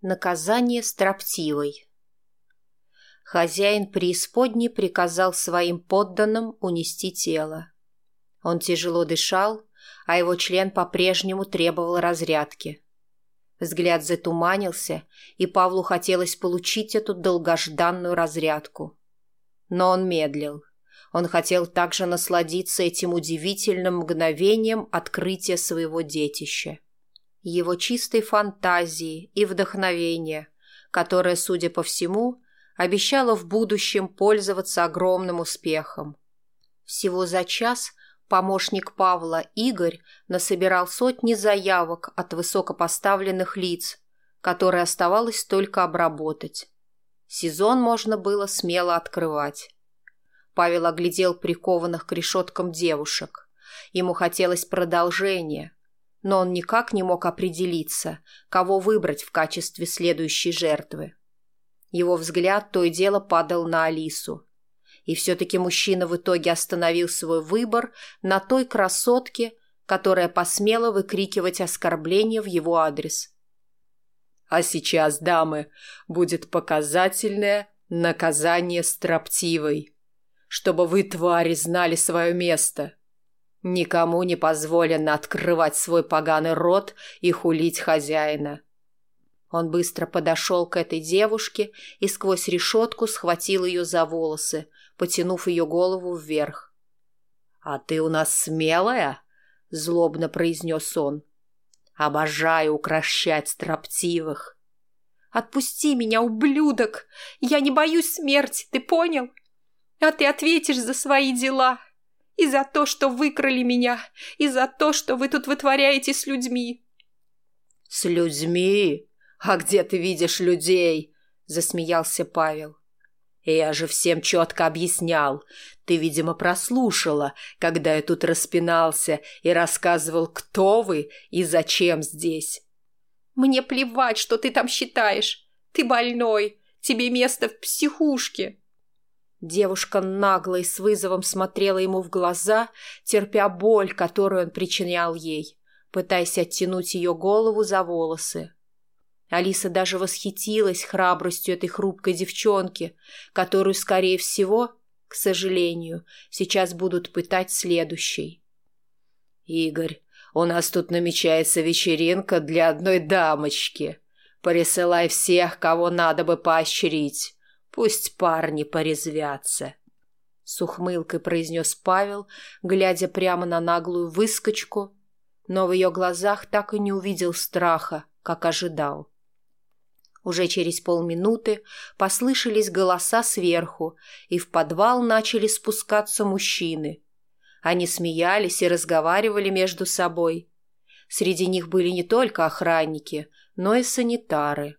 Наказание строптивой. Хозяин преисподней приказал своим подданным унести тело. Он тяжело дышал, а его член по-прежнему требовал разрядки. Взгляд затуманился, и Павлу хотелось получить эту долгожданную разрядку. Но он медлил. Он хотел также насладиться этим удивительным мгновением открытия своего детища его чистой фантазии и вдохновения, которое, судя по всему, обещало в будущем пользоваться огромным успехом. Всего за час помощник Павла Игорь насобирал сотни заявок от высокопоставленных лиц, которые оставалось только обработать. Сезон можно было смело открывать. Павел оглядел прикованных к решеткам девушек. Ему хотелось продолжения – но он никак не мог определиться, кого выбрать в качестве следующей жертвы. Его взгляд то и дело падал на Алису. И все-таки мужчина в итоге остановил свой выбор на той красотке, которая посмела выкрикивать оскорбления в его адрес. «А сейчас, дамы, будет показательное наказание строптивой, чтобы вы, твари, знали свое место», Никому не позволено открывать свой поганый рот и хулить хозяина. Он быстро подошел к этой девушке и сквозь решетку схватил ее за волосы, потянув ее голову вверх. — А ты у нас смелая? — злобно произнес он. — Обожаю укращать строптивых. — Отпусти меня, ублюдок! Я не боюсь смерти, ты понял? А ты ответишь за свои дела! — и за то, что выкрали меня, и за то, что вы тут вытворяете с людьми». «С людьми? А где ты видишь людей?» – засмеялся Павел. «Я же всем четко объяснял. Ты, видимо, прослушала, когда я тут распинался и рассказывал, кто вы и зачем здесь». «Мне плевать, что ты там считаешь. Ты больной. Тебе место в психушке». Девушка нагло и с вызовом смотрела ему в глаза, терпя боль, которую он причинял ей, пытаясь оттянуть ее голову за волосы. Алиса даже восхитилась храбростью этой хрупкой девчонки, которую, скорее всего, к сожалению, сейчас будут пытать следующей. «Игорь, у нас тут намечается вечеринка для одной дамочки. Присылай всех, кого надо бы поощрить». Пусть парни порезвятся. С ухмылкой произнес Павел, глядя прямо на наглую выскочку, но в ее глазах так и не увидел страха, как ожидал. Уже через полминуты послышались голоса сверху, и в подвал начали спускаться мужчины. Они смеялись и разговаривали между собой. Среди них были не только охранники, но и санитары.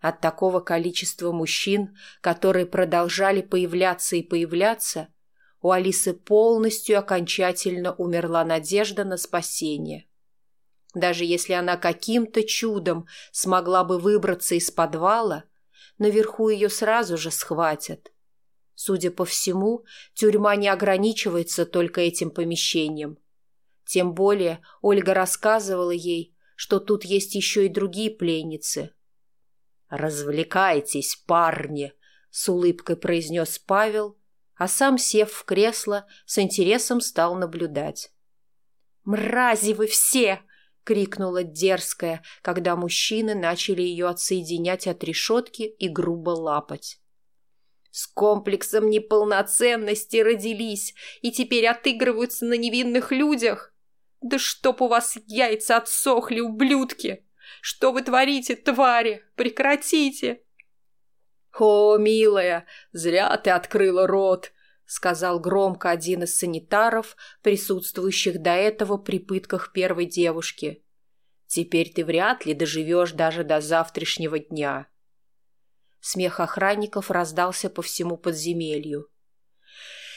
От такого количества мужчин, которые продолжали появляться и появляться, у Алисы полностью окончательно умерла надежда на спасение. Даже если она каким-то чудом смогла бы выбраться из подвала, наверху ее сразу же схватят. Судя по всему, тюрьма не ограничивается только этим помещением. Тем более Ольга рассказывала ей, что тут есть еще и другие пленницы – «Развлекайтесь, парни!» — с улыбкой произнес Павел, а сам, сев в кресло, с интересом стал наблюдать. «Мрази вы все!» — крикнула дерзкая, когда мужчины начали ее отсоединять от решетки и грубо лапать. «С комплексом неполноценности родились и теперь отыгрываются на невинных людях! Да чтоб у вас яйца отсохли, ублюдки!» Что вы творите, твари? Прекратите!» «О, милая, зря ты открыла рот!» — сказал громко один из санитаров, присутствующих до этого при пытках первой девушки. «Теперь ты вряд ли доживешь даже до завтрашнего дня». Смех охранников раздался по всему подземелью.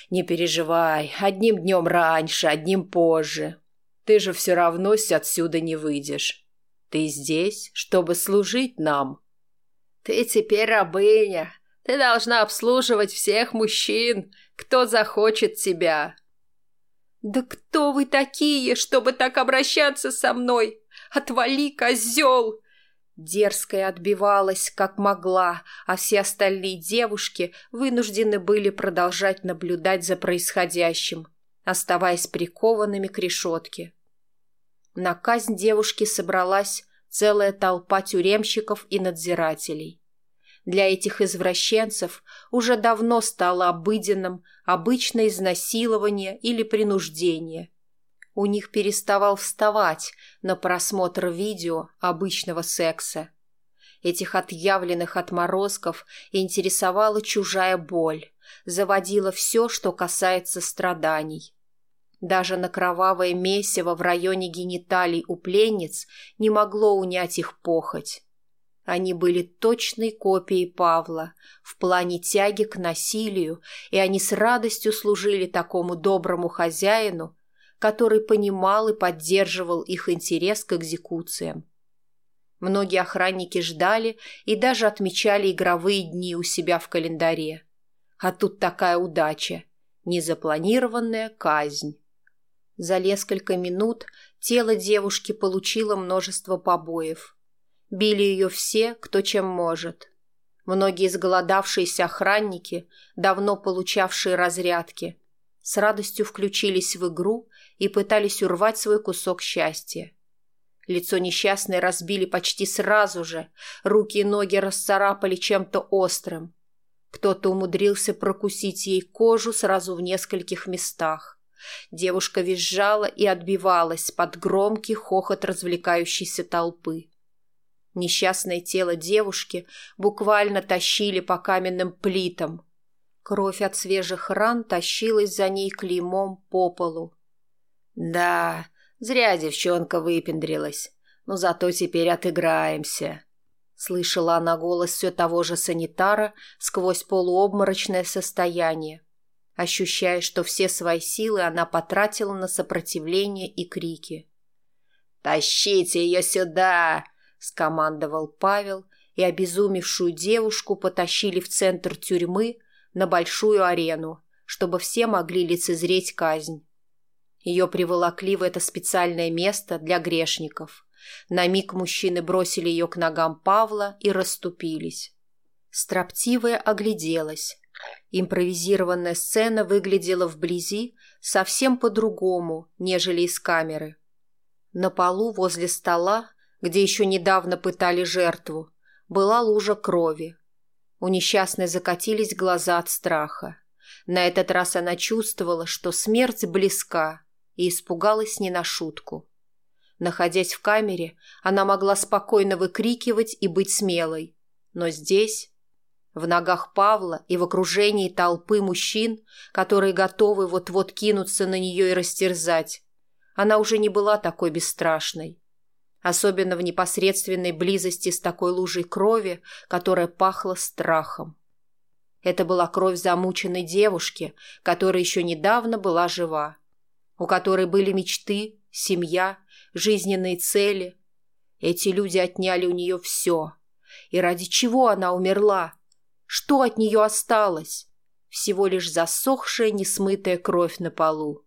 «Не переживай, одним днем раньше, одним позже. Ты же все равно отсюда не выйдешь». Ты здесь, чтобы служить нам. Ты теперь рабыня. Ты должна обслуживать всех мужчин, кто захочет тебя. Да кто вы такие, чтобы так обращаться со мной? Отвали, козел! Дерзкая отбивалась, как могла, а все остальные девушки вынуждены были продолжать наблюдать за происходящим, оставаясь прикованными к решетке. На казнь девушки собралась целая толпа тюремщиков и надзирателей. Для этих извращенцев уже давно стало обыденным обычное изнасилование или принуждение. У них переставал вставать на просмотр видео обычного секса. Этих отъявленных отморозков интересовала чужая боль, заводила все, что касается страданий. Даже на кровавое месиво в районе гениталий у пленниц не могло унять их похоть. Они были точной копией Павла в плане тяги к насилию, и они с радостью служили такому доброму хозяину, который понимал и поддерживал их интерес к экзекуциям. Многие охранники ждали и даже отмечали игровые дни у себя в календаре. А тут такая удача – незапланированная казнь. За несколько минут тело девушки получило множество побоев. Били ее все, кто чем может. Многие изголодавшиеся охранники, давно получавшие разрядки, с радостью включились в игру и пытались урвать свой кусок счастья. Лицо несчастной разбили почти сразу же, руки и ноги расцарапали чем-то острым. Кто-то умудрился прокусить ей кожу сразу в нескольких местах. Девушка визжала и отбивалась под громкий хохот развлекающейся толпы. Несчастное тело девушки буквально тащили по каменным плитам. Кровь от свежих ран тащилась за ней клеймом по полу. «Да, зря девчонка выпендрилась, но зато теперь отыграемся», Слышала она голос все того же санитара сквозь полуобморочное состояние ощущая, что все свои силы она потратила на сопротивление и крики. «Тащите ее сюда!» – скомандовал Павел, и обезумевшую девушку потащили в центр тюрьмы на большую арену, чтобы все могли лицезреть казнь. Ее приволокли в это специальное место для грешников. На миг мужчины бросили ее к ногам Павла и расступились. Строптивая огляделась, Импровизированная сцена выглядела вблизи совсем по-другому, нежели из камеры. На полу возле стола, где еще недавно пытали жертву, была лужа крови. У несчастной закатились глаза от страха. На этот раз она чувствовала, что смерть близка, и испугалась не на шутку. Находясь в камере, она могла спокойно выкрикивать и быть смелой. Но здесь в ногах Павла и в окружении толпы мужчин, которые готовы вот-вот кинуться на нее и растерзать, она уже не была такой бесстрашной. Особенно в непосредственной близости с такой лужей крови, которая пахла страхом. Это была кровь замученной девушки, которая еще недавно была жива, у которой были мечты, семья, жизненные цели. Эти люди отняли у нее все. И ради чего она умерла? Что от нее осталось? Всего лишь засохшая, несмытая кровь на полу.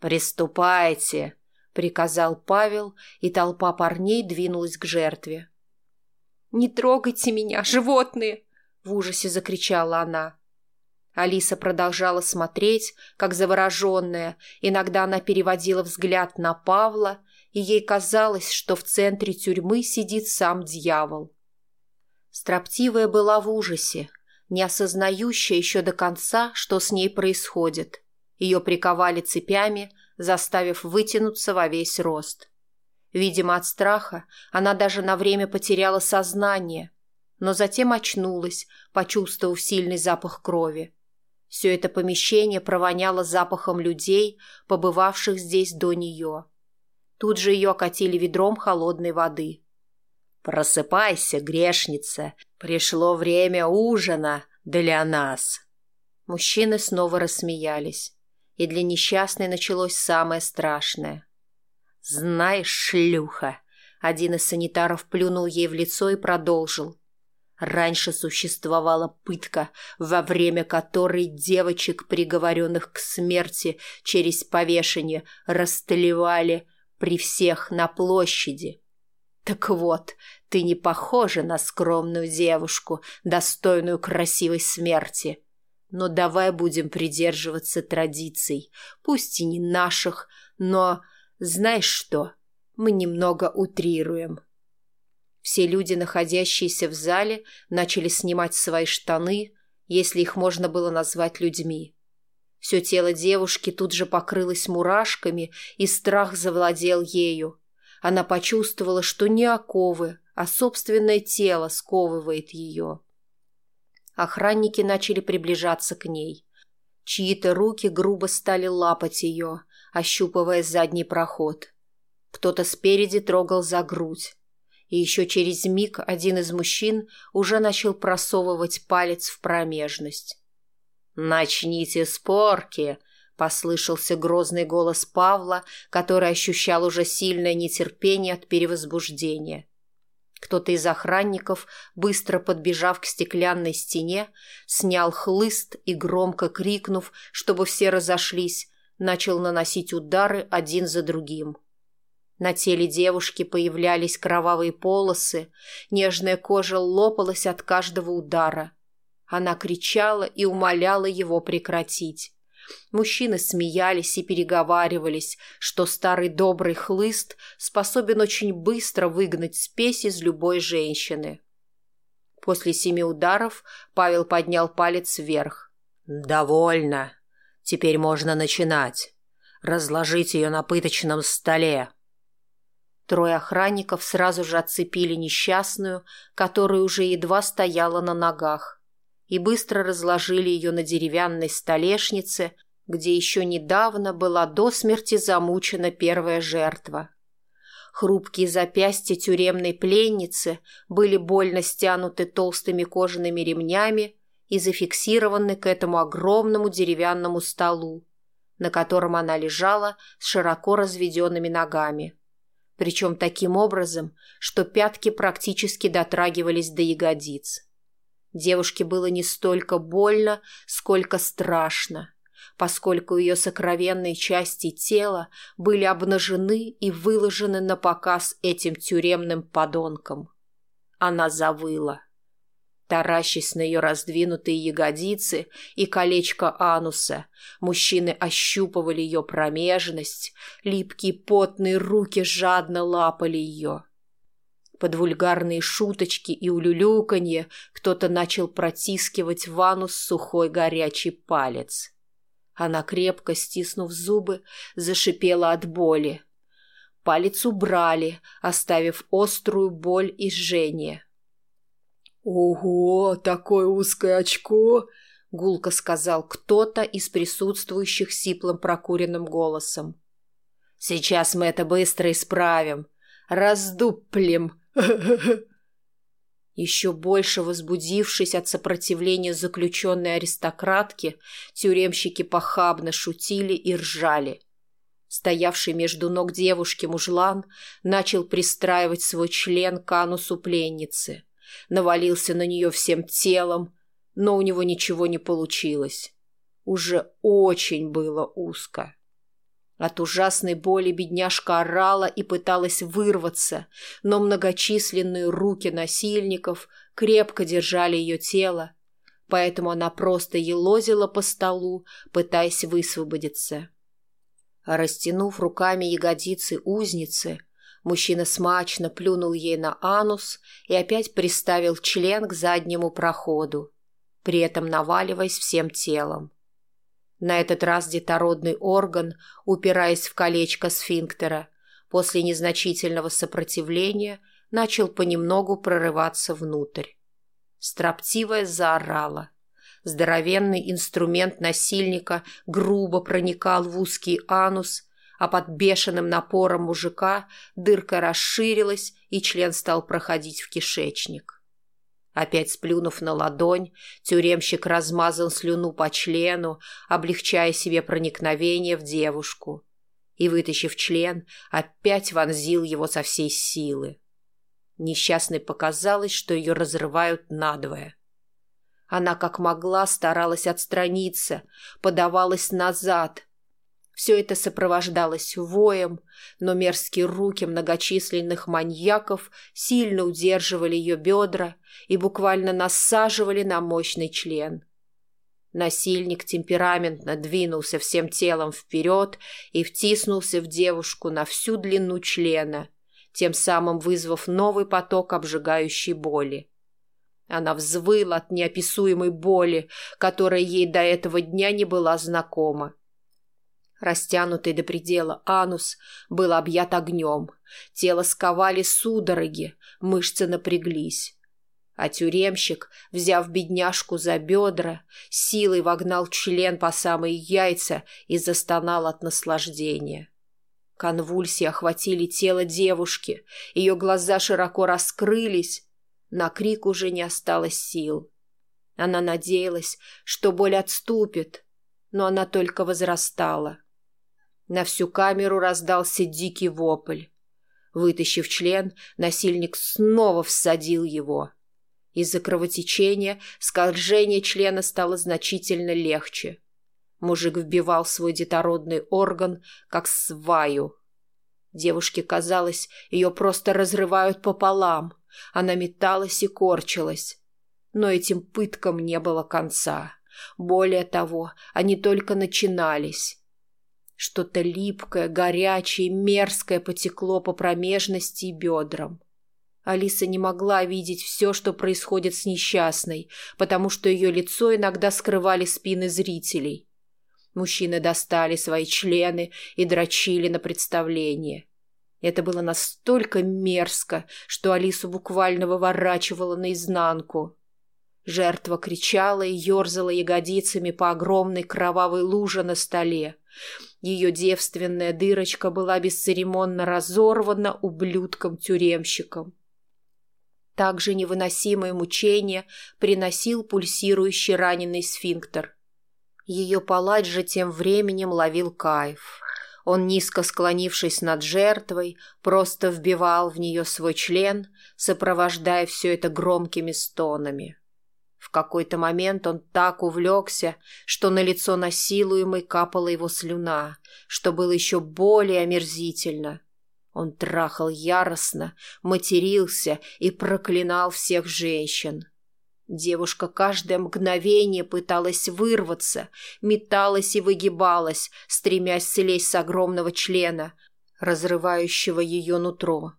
«Приступайте!» — приказал Павел, и толпа парней двинулась к жертве. «Не трогайте меня, животные!» — в ужасе закричала она. Алиса продолжала смотреть, как завороженная. Иногда она переводила взгляд на Павла, и ей казалось, что в центре тюрьмы сидит сам дьявол. Строптивая была в ужасе, не осознающая еще до конца, что с ней происходит. Ее приковали цепями, заставив вытянуться во весь рост. Видимо, от страха она даже на время потеряла сознание, но затем очнулась, почувствовав сильный запах крови. Все это помещение провоняло запахом людей, побывавших здесь до нее. Тут же ее окатили ведром холодной воды. Просыпайся, грешница, пришло время ужина для нас. Мужчины снова рассмеялись, и для несчастной началось самое страшное. «Знаешь, шлюха!» Один из санитаров плюнул ей в лицо и продолжил. Раньше существовала пытка, во время которой девочек, приговоренных к смерти через повешение, расстреливали при всех на площади. Так вот, ты не похожа на скромную девушку, достойную красивой смерти. Но давай будем придерживаться традиций, пусть и не наших, но... Знаешь что? Мы немного утрируем. Все люди, находящиеся в зале, начали снимать свои штаны, если их можно было назвать людьми. Все тело девушки тут же покрылось мурашками, и страх завладел ею. Она почувствовала, что не оковы, а собственное тело сковывает ее. Охранники начали приближаться к ней. Чьи-то руки грубо стали лапать ее, ощупывая задний проход. Кто-то спереди трогал за грудь. И еще через миг один из мужчин уже начал просовывать палец в промежность. «Начните спорки, Послышался грозный голос Павла, который ощущал уже сильное нетерпение от перевозбуждения. Кто-то из охранников, быстро подбежав к стеклянной стене, снял хлыст и, громко крикнув, чтобы все разошлись, начал наносить удары один за другим. На теле девушки появлялись кровавые полосы, нежная кожа лопалась от каждого удара. Она кричала и умоляла его прекратить. Мужчины смеялись и переговаривались, что старый добрый хлыст способен очень быстро выгнать спесь из любой женщины. После семи ударов Павел поднял палец вверх. «Довольно. Теперь можно начинать. Разложить ее на пыточном столе». Трое охранников сразу же отцепили несчастную, которая уже едва стояла на ногах и быстро разложили ее на деревянной столешнице, где еще недавно была до смерти замучена первая жертва. Хрупкие запястья тюремной пленницы были больно стянуты толстыми кожаными ремнями и зафиксированы к этому огромному деревянному столу, на котором она лежала с широко разведенными ногами. Причем таким образом, что пятки практически дотрагивались до ягодиц. Девушке было не столько больно, сколько страшно, поскольку ее сокровенные части тела были обнажены и выложены на показ этим тюремным подонком. Она завыла. Таращась на ее раздвинутые ягодицы и колечко ануса, мужчины ощупывали ее промежность, липкие потные руки жадно лапали ее — под вульгарные шуточки и улюлюканье кто-то начал протискивать в ванну с сухой горячий палец. Она, крепко стиснув зубы, зашипела от боли. Палец убрали, оставив острую боль и жжение. «Ого, такое узкое очко!» — гулко сказал кто-то из присутствующих сиплым прокуренным голосом. «Сейчас мы это быстро исправим. Раздуплим!» Еще больше возбудившись от сопротивления заключенной аристократки, тюремщики похабно шутили и ржали. Стоявший между ног девушки мужлан начал пристраивать свой член к анусу пленницы. Навалился на нее всем телом, но у него ничего не получилось. Уже очень было узко. От ужасной боли бедняжка орала и пыталась вырваться, но многочисленные руки насильников крепко держали ее тело, поэтому она просто елозила по столу, пытаясь высвободиться. Растянув руками ягодицы узницы, мужчина смачно плюнул ей на анус и опять приставил член к заднему проходу, при этом наваливаясь всем телом. На этот раз детородный орган, упираясь в колечко сфинктера, после незначительного сопротивления начал понемногу прорываться внутрь. Строптивая заорала. Здоровенный инструмент насильника грубо проникал в узкий анус, а под бешеным напором мужика дырка расширилась, и член стал проходить в кишечник опять сплюнув на ладонь, тюремщик размазал слюну по члену, облегчая себе проникновение в девушку. И, вытащив член, опять вонзил его со всей силы. Несчастной показалось, что ее разрывают надвое. Она как могла старалась отстраниться, подавалась назад, все это сопровождалось воем, но мерзкие руки многочисленных маньяков сильно удерживали ее бедра и буквально насаживали на мощный член. Насильник темпераментно двинулся всем телом вперед и втиснулся в девушку на всю длину члена, тем самым вызвав новый поток обжигающей боли. Она взвыла от неописуемой боли, которая ей до этого дня не была знакома. Растянутый до предела анус был объят огнем. Тело сковали судороги, мышцы напряглись. А тюремщик, взяв бедняжку за бедра, силой вогнал член по самые яйца и застонал от наслаждения. Конвульсии охватили тело девушки, ее глаза широко раскрылись, на крик уже не осталось сил. Она надеялась, что боль отступит, но она только возрастала. На всю камеру раздался дикий вопль. Вытащив член, насильник снова всадил его. Из-за кровотечения скольжение члена стало значительно легче. Мужик вбивал свой детородный орган, как сваю. Девушке казалось, ее просто разрывают пополам. Она металась и корчилась. Но этим пыткам не было конца. Более того, они только начинались. Что-то липкое, горячее, мерзкое потекло по промежности и бедрам. Алиса не могла видеть все, что происходит с несчастной, потому что ее лицо иногда скрывали спины зрителей. Мужчины достали свои члены и дрочили на представление. Это было настолько мерзко, что Алису буквально выворачивало наизнанку. Жертва кричала и ерзала ягодицами по огромной кровавой луже на столе. Ее девственная дырочка была бесцеремонно разорвана ублюдком-тюремщиком. Также невыносимое мучение приносил пульсирующий раненый сфинктер. Ее палач же тем временем ловил кайф. Он, низко склонившись над жертвой, просто вбивал в нее свой член, сопровождая все это громкими стонами. В какой-то момент он так увлекся, что на лицо насилуемой капала его слюна, что было еще более омерзительно. Он трахал яростно, матерился и проклинал всех женщин. Девушка каждое мгновение пыталась вырваться, металась и выгибалась, стремясь слезть с огромного члена, разрывающего ее нутро.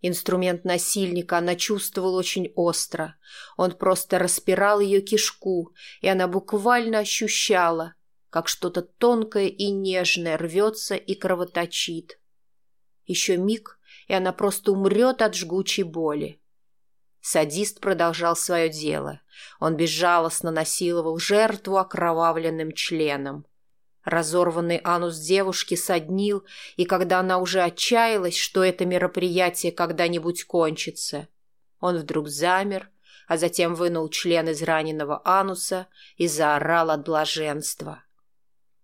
Инструмент насильника она чувствовала очень остро. Он просто распирал ее кишку, и она буквально ощущала, как что-то тонкое и нежное рвется и кровоточит. Еще миг, и она просто умрет от жгучей боли. Садист продолжал свое дело. Он безжалостно насиловал жертву окровавленным членом. Разорванный анус девушки соднил, и когда она уже отчаялась, что это мероприятие когда-нибудь кончится, он вдруг замер, а затем вынул член из раненого ануса и заорал от блаженства.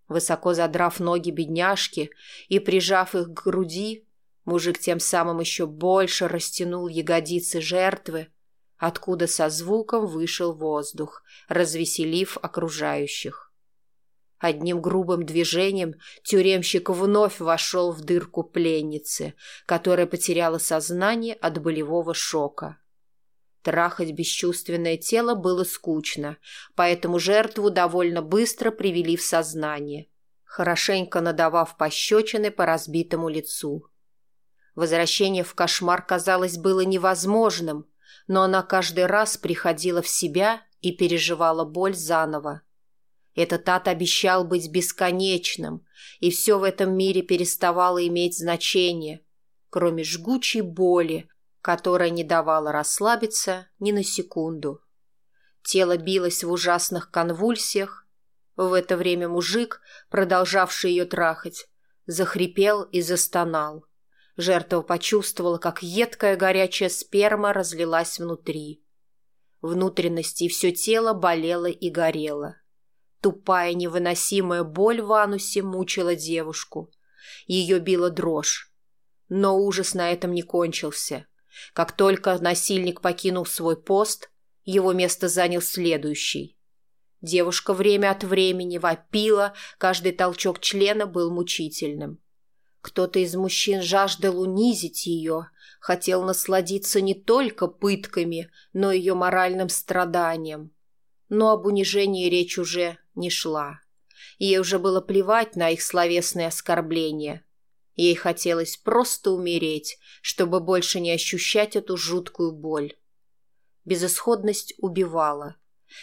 Высоко задрав ноги бедняжки и прижав их к груди, мужик тем самым еще больше растянул ягодицы жертвы, откуда со звуком вышел воздух, развеселив окружающих. Одним грубым движением тюремщик вновь вошел в дырку пленницы, которая потеряла сознание от болевого шока. Трахать бесчувственное тело было скучно, поэтому жертву довольно быстро привели в сознание, хорошенько надавав пощечины по разбитому лицу. Возвращение в кошмар, казалось, было невозможным, но она каждый раз приходила в себя и переживала боль заново. Этот ад обещал быть бесконечным, и все в этом мире переставало иметь значение, кроме жгучей боли, которая не давала расслабиться ни на секунду. Тело билось в ужасных конвульсиях. В это время мужик, продолжавший ее трахать, захрипел и застонал. Жертва почувствовала, как едкая горячая сперма разлилась внутри. Внутренности и все тело болело и горело. — Тупая невыносимая боль в анусе мучила девушку. Ее била дрожь. Но ужас на этом не кончился. Как только насильник покинул свой пост, его место занял следующий. Девушка время от времени вопила, каждый толчок члена был мучительным. Кто-то из мужчин жаждал унизить ее, хотел насладиться не только пытками, но и ее моральным страданием. Но об унижении речь уже не шла. Ей уже было плевать на их словесные оскорбления. Ей хотелось просто умереть, чтобы больше не ощущать эту жуткую боль. Безысходность убивала.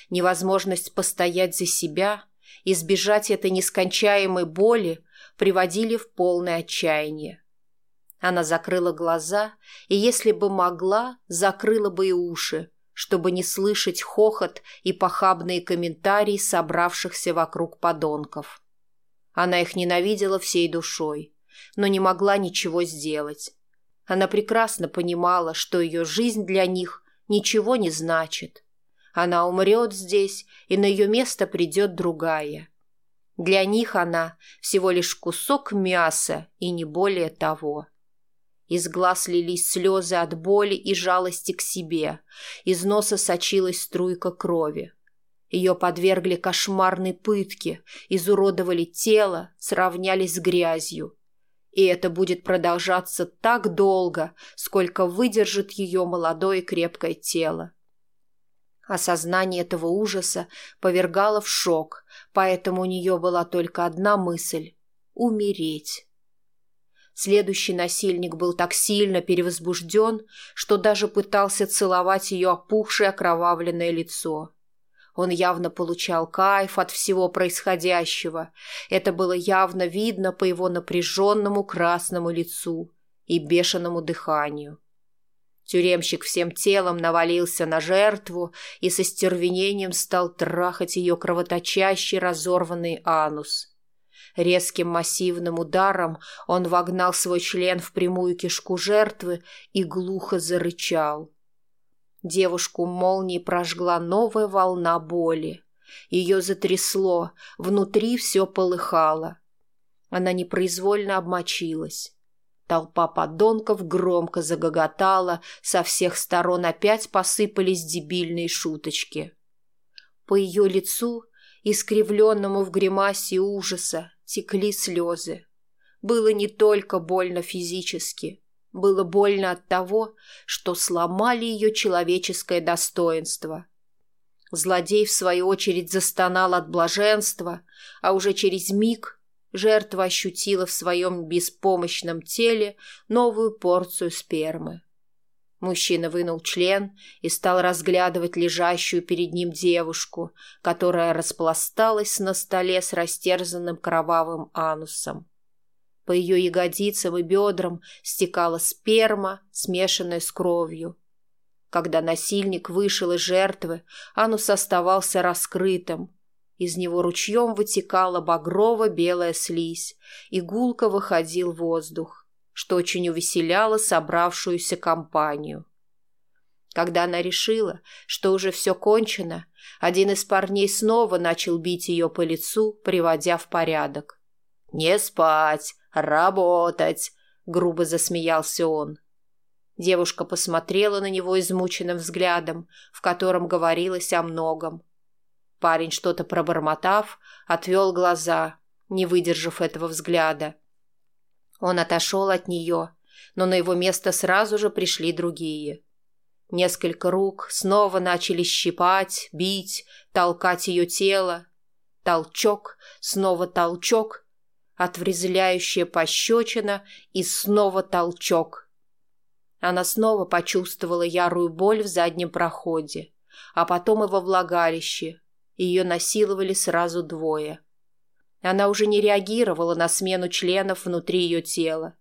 Невозможность постоять за себя, избежать этой нескончаемой боли приводили в полное отчаяние. Она закрыла глаза и, если бы могла, закрыла бы и уши, чтобы не слышать хохот и похабные комментарии собравшихся вокруг подонков. Она их ненавидела всей душой, но не могла ничего сделать. Она прекрасно понимала, что ее жизнь для них ничего не значит. Она умрет здесь, и на ее место придет другая. Для них она всего лишь кусок мяса и не более того. Из глаз лились слезы от боли и жалости к себе. Из носа сочилась струйка крови. Ее подвергли кошмарной пытке, изуродовали тело, сравняли с грязью. И это будет продолжаться так долго, сколько выдержит ее молодое крепкое тело. Осознание этого ужаса повергало в шок, поэтому у нее была только одна мысль – умереть. Следующий насильник был так сильно перевозбужден, что даже пытался целовать ее опухшее окровавленное лицо. Он явно получал кайф от всего происходящего. Это было явно видно по его напряженному красному лицу и бешеному дыханию. Тюремщик всем телом навалился на жертву и со стервенением стал трахать ее кровоточащий разорванный анус – Резким массивным ударом он вогнал свой член в прямую кишку жертвы и глухо зарычал. Девушку молнией прожгла новая волна боли. Ее затрясло, внутри все полыхало. Она непроизвольно обмочилась. Толпа подонков громко загоготала, со всех сторон опять посыпались дебильные шуточки. По ее лицу искривленному в гримасе ужаса, текли слезы. Было не только больно физически, было больно от того, что сломали ее человеческое достоинство. Злодей, в свою очередь, застонал от блаженства, а уже через миг жертва ощутила в своем беспомощном теле новую порцию спермы. Мужчина вынул член и стал разглядывать лежащую перед ним девушку, которая распласталась на столе с растерзанным кровавым анусом. По ее ягодицам и бедрам стекала сперма, смешанная с кровью. Когда насильник вышел из жертвы, анус оставался раскрытым. Из него ручьем вытекала багрово-белая слизь, и гулко выходил воздух что очень увеселяло собравшуюся компанию. Когда она решила, что уже все кончено, один из парней снова начал бить ее по лицу, приводя в порядок. «Не спать, работать!» — грубо засмеялся он. Девушка посмотрела на него измученным взглядом, в котором говорилось о многом. Парень, что-то пробормотав, отвел глаза, не выдержав этого взгляда — он отошел от нее, но на его место сразу же пришли другие. Несколько рук снова начали щипать, бить, толкать ее тело. Толчок, снова толчок, отврезвляющая пощечина и снова толчок. Она снова почувствовала ярую боль в заднем проходе, а потом и во влагалище. Ее насиловали сразу двое — она уже не реагировала на смену членов внутри ее тела.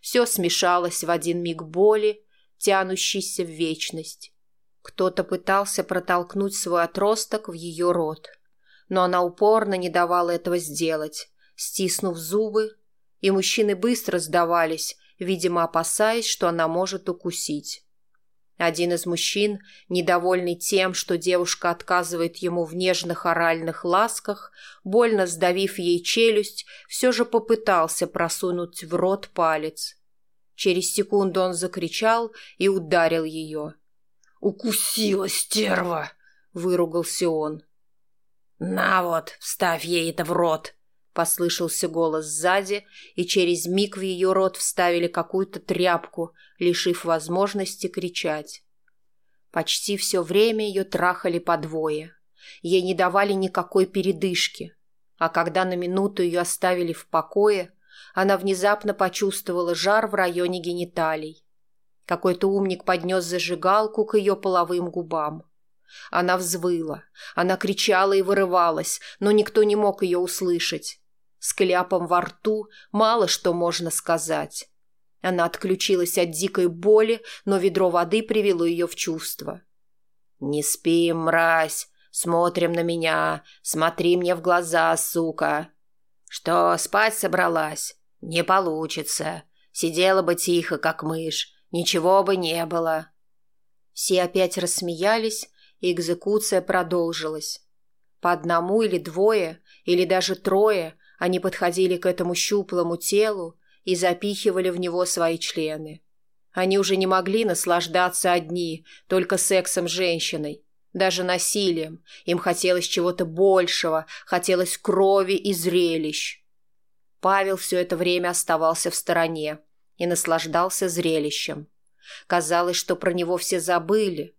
Все смешалось в один миг боли, тянущейся в вечность. Кто-то пытался протолкнуть свой отросток в ее рот, но она упорно не давала этого сделать, стиснув зубы, и мужчины быстро сдавались, видимо, опасаясь, что она может укусить. Один из мужчин, недовольный тем, что девушка отказывает ему в нежных оральных ласках, больно сдавив ей челюсть, все же попытался просунуть в рот палец. Через секунду он закричал и ударил ее. «Укусила стерва!» — выругался он. «На вот, вставь ей это в рот!» Послышался голос сзади, и через миг в ее рот вставили какую-то тряпку, лишив возможности кричать. Почти все время ее трахали по двое. Ей не давали никакой передышки. А когда на минуту ее оставили в покое, она внезапно почувствовала жар в районе гениталий. Какой-то умник поднес зажигалку к ее половым губам. Она взвыла, она кричала и вырывалась, но никто не мог ее услышать с кляпом во рту мало что можно сказать. Она отключилась от дикой боли, но ведро воды привело ее в чувство. «Не спи, мразь! Смотрим на меня! Смотри мне в глаза, сука!» «Что, спать собралась? Не получится. Сидела бы тихо, как мышь. Ничего бы не было». Все опять рассмеялись, и экзекуция продолжилась. По одному или двое, или даже трое – они подходили к этому щуплому телу и запихивали в него свои члены. Они уже не могли наслаждаться одни, только сексом женщиной, даже насилием. Им хотелось чего-то большего, хотелось крови и зрелищ. Павел все это время оставался в стороне и наслаждался зрелищем. Казалось, что про него все забыли,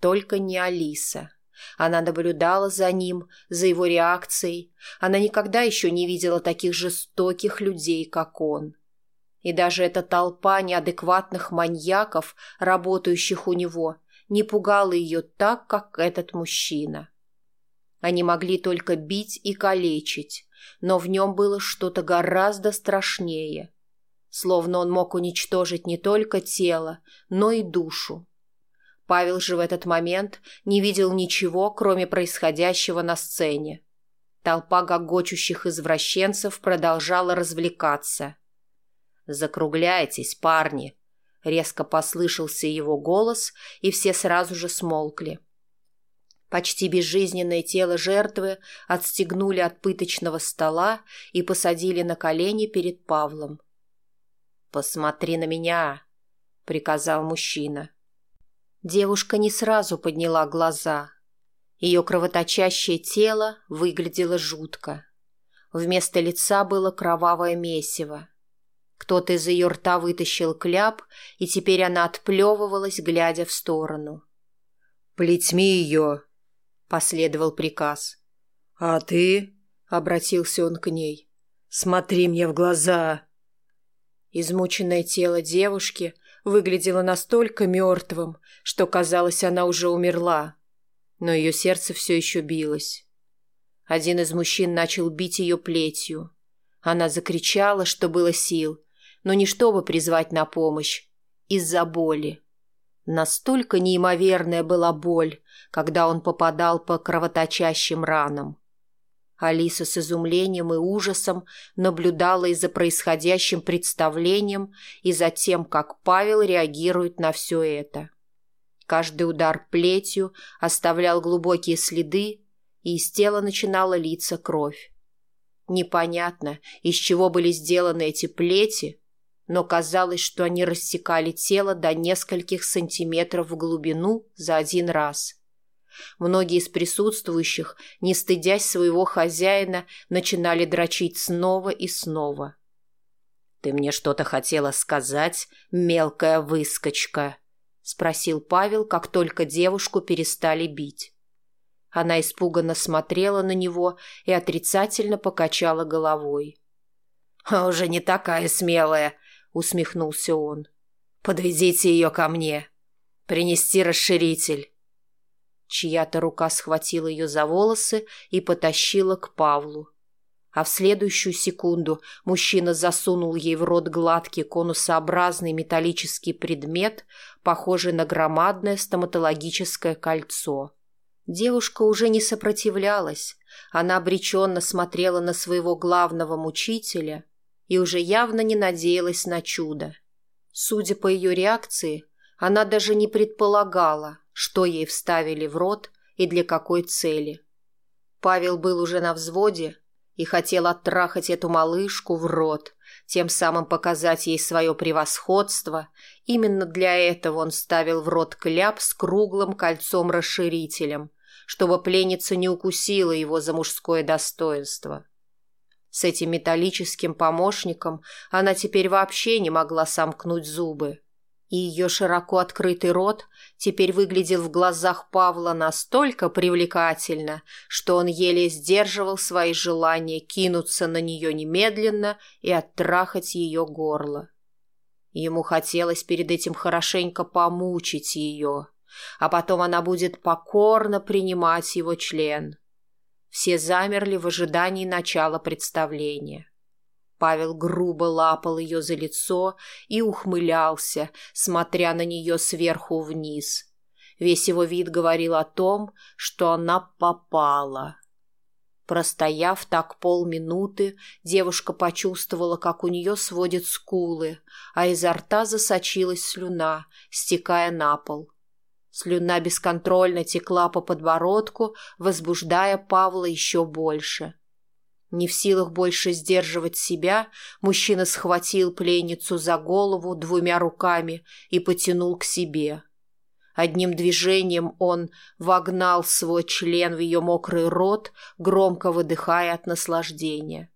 только не Алиса. — она наблюдала за ним, за его реакцией. Она никогда еще не видела таких жестоких людей, как он. И даже эта толпа неадекватных маньяков, работающих у него, не пугала ее так, как этот мужчина. Они могли только бить и калечить, но в нем было что-то гораздо страшнее. Словно он мог уничтожить не только тело, но и душу. Павел же в этот момент не видел ничего, кроме происходящего на сцене. Толпа гогочущих извращенцев продолжала развлекаться. «Закругляйтесь, парни!» — резко послышался его голос, и все сразу же смолкли. Почти безжизненное тело жертвы отстегнули от пыточного стола и посадили на колени перед Павлом. «Посмотри на меня!» — приказал мужчина. — Девушка не сразу подняла глаза. Ее кровоточащее тело выглядело жутко. Вместо лица было кровавое месиво. Кто-то из ее рта вытащил кляп, и теперь она отплевывалась, глядя в сторону. «Плетьми ее!» — последовал приказ. «А ты?» — обратился он к ней. «Смотри мне в глаза!» Измученное тело девушки — выглядела настолько мертвым, что, казалось, она уже умерла. Но ее сердце все еще билось. Один из мужчин начал бить ее плетью. Она закричала, что было сил, но не чтобы призвать на помощь, из-за боли. Настолько неимоверная была боль, когда он попадал по кровоточащим ранам. Алиса с изумлением и ужасом наблюдала и за происходящим представлением, и за тем, как Павел реагирует на все это. Каждый удар плетью оставлял глубокие следы, и из тела начинала литься кровь. Непонятно, из чего были сделаны эти плети, но казалось, что они рассекали тело до нескольких сантиметров в глубину за один раз – Многие из присутствующих, не стыдясь своего хозяина, начинали дрочить снова и снова. «Ты мне что-то хотела сказать, мелкая выскочка?» — спросил Павел, как только девушку перестали бить. Она испуганно смотрела на него и отрицательно покачала головой. «А «Уже не такая смелая», — усмехнулся он. «Подведите ее ко мне. Принести расширитель». Чья-то рука схватила ее за волосы и потащила к Павлу. А в следующую секунду мужчина засунул ей в рот гладкий конусообразный металлический предмет, похожий на громадное стоматологическое кольцо. Девушка уже не сопротивлялась, она обреченно смотрела на своего главного мучителя и уже явно не надеялась на чудо. Судя по ее реакции, она даже не предполагала, что ей вставили в рот и для какой цели. Павел был уже на взводе и хотел оттрахать эту малышку в рот, тем самым показать ей свое превосходство. Именно для этого он ставил в рот кляп с круглым кольцом-расширителем, чтобы пленница не укусила его за мужское достоинство. С этим металлическим помощником она теперь вообще не могла сомкнуть зубы и ее широко открытый рот теперь выглядел в глазах Павла настолько привлекательно, что он еле сдерживал свои желания кинуться на нее немедленно и оттрахать ее горло. Ему хотелось перед этим хорошенько помучить ее, а потом она будет покорно принимать его член. Все замерли в ожидании начала представления. Павел грубо лапал ее за лицо и ухмылялся, смотря на нее сверху вниз. Весь его вид говорил о том, что она попала. Простояв так полминуты, девушка почувствовала, как у нее сводят скулы, а изо рта засочилась слюна, стекая на пол. Слюна бесконтрольно текла по подбородку, возбуждая Павла еще больше. Не в силах больше сдерживать себя, мужчина схватил пленницу за голову двумя руками и потянул к себе. Одним движением он вогнал свой член в ее мокрый рот, громко выдыхая от наслаждения.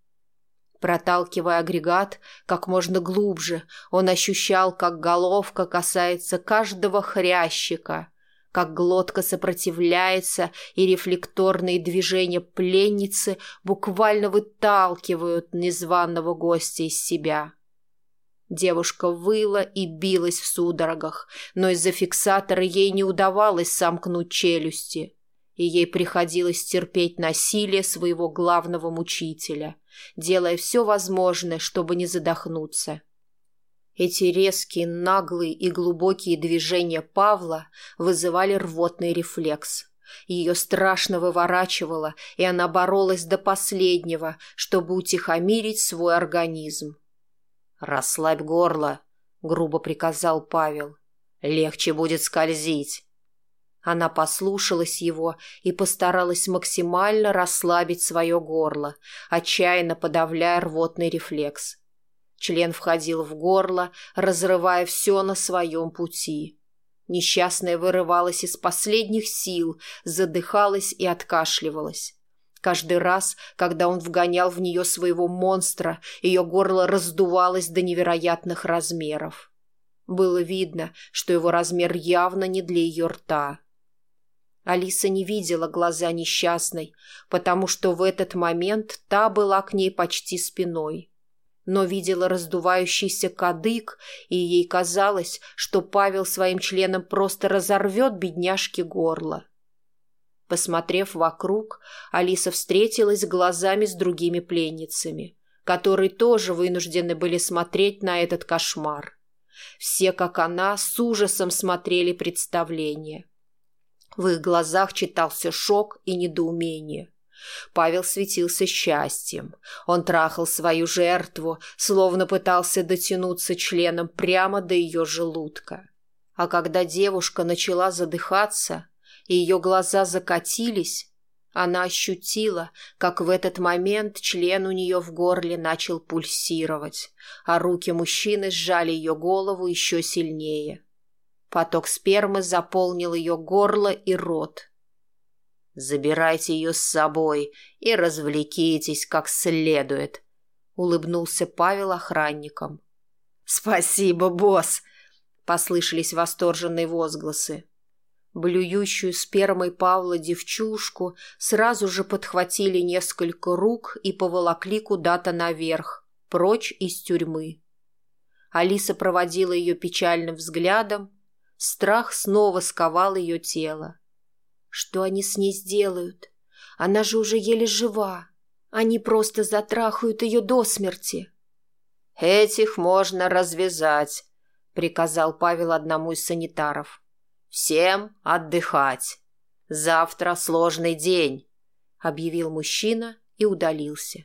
Проталкивая агрегат как можно глубже, он ощущал, как головка касается каждого хрящика, как глотка сопротивляется, и рефлекторные движения пленницы буквально выталкивают незваного гостя из себя. Девушка выла и билась в судорогах, но из-за фиксатора ей не удавалось сомкнуть челюсти, и ей приходилось терпеть насилие своего главного мучителя, делая все возможное, чтобы не задохнуться. — эти резкие, наглые и глубокие движения Павла вызывали рвотный рефлекс. Ее страшно выворачивало, и она боролась до последнего, чтобы утихомирить свой организм. «Расслабь горло», — грубо приказал Павел. «Легче будет скользить». Она послушалась его и постаралась максимально расслабить свое горло, отчаянно подавляя рвотный рефлекс член входил в горло, разрывая все на своем пути. Несчастная вырывалась из последних сил, задыхалась и откашливалась. Каждый раз, когда он вгонял в нее своего монстра, ее горло раздувалось до невероятных размеров. Было видно, что его размер явно не для ее рта. Алиса не видела глаза несчастной, потому что в этот момент та была к ней почти спиной но видела раздувающийся кадык, и ей казалось, что Павел своим членом просто разорвет бедняжке горло. Посмотрев вокруг, Алиса встретилась глазами с другими пленницами, которые тоже вынуждены были смотреть на этот кошмар. Все, как она, с ужасом смотрели представление. В их глазах читался шок и недоумение. Павел светился счастьем. Он трахал свою жертву, словно пытался дотянуться членом прямо до ее желудка. А когда девушка начала задыхаться, и ее глаза закатились, она ощутила, как в этот момент член у нее в горле начал пульсировать, а руки мужчины сжали ее голову еще сильнее. Поток спермы заполнил ее горло и рот – Забирайте ее с собой и развлекитесь как следует», — улыбнулся Павел охранникам. «Спасибо, босс!» — послышались восторженные возгласы. Блюющую спермой Павла девчушку сразу же подхватили несколько рук и поволокли куда-то наверх, прочь из тюрьмы. Алиса проводила ее печальным взглядом, страх снова сковал ее тело. Что они с ней сделают? Она же уже еле жива. Они просто затрахают ее до смерти. «Этих можно развязать», — приказал Павел одному из санитаров. «Всем отдыхать. Завтра сложный день», — объявил мужчина и удалился.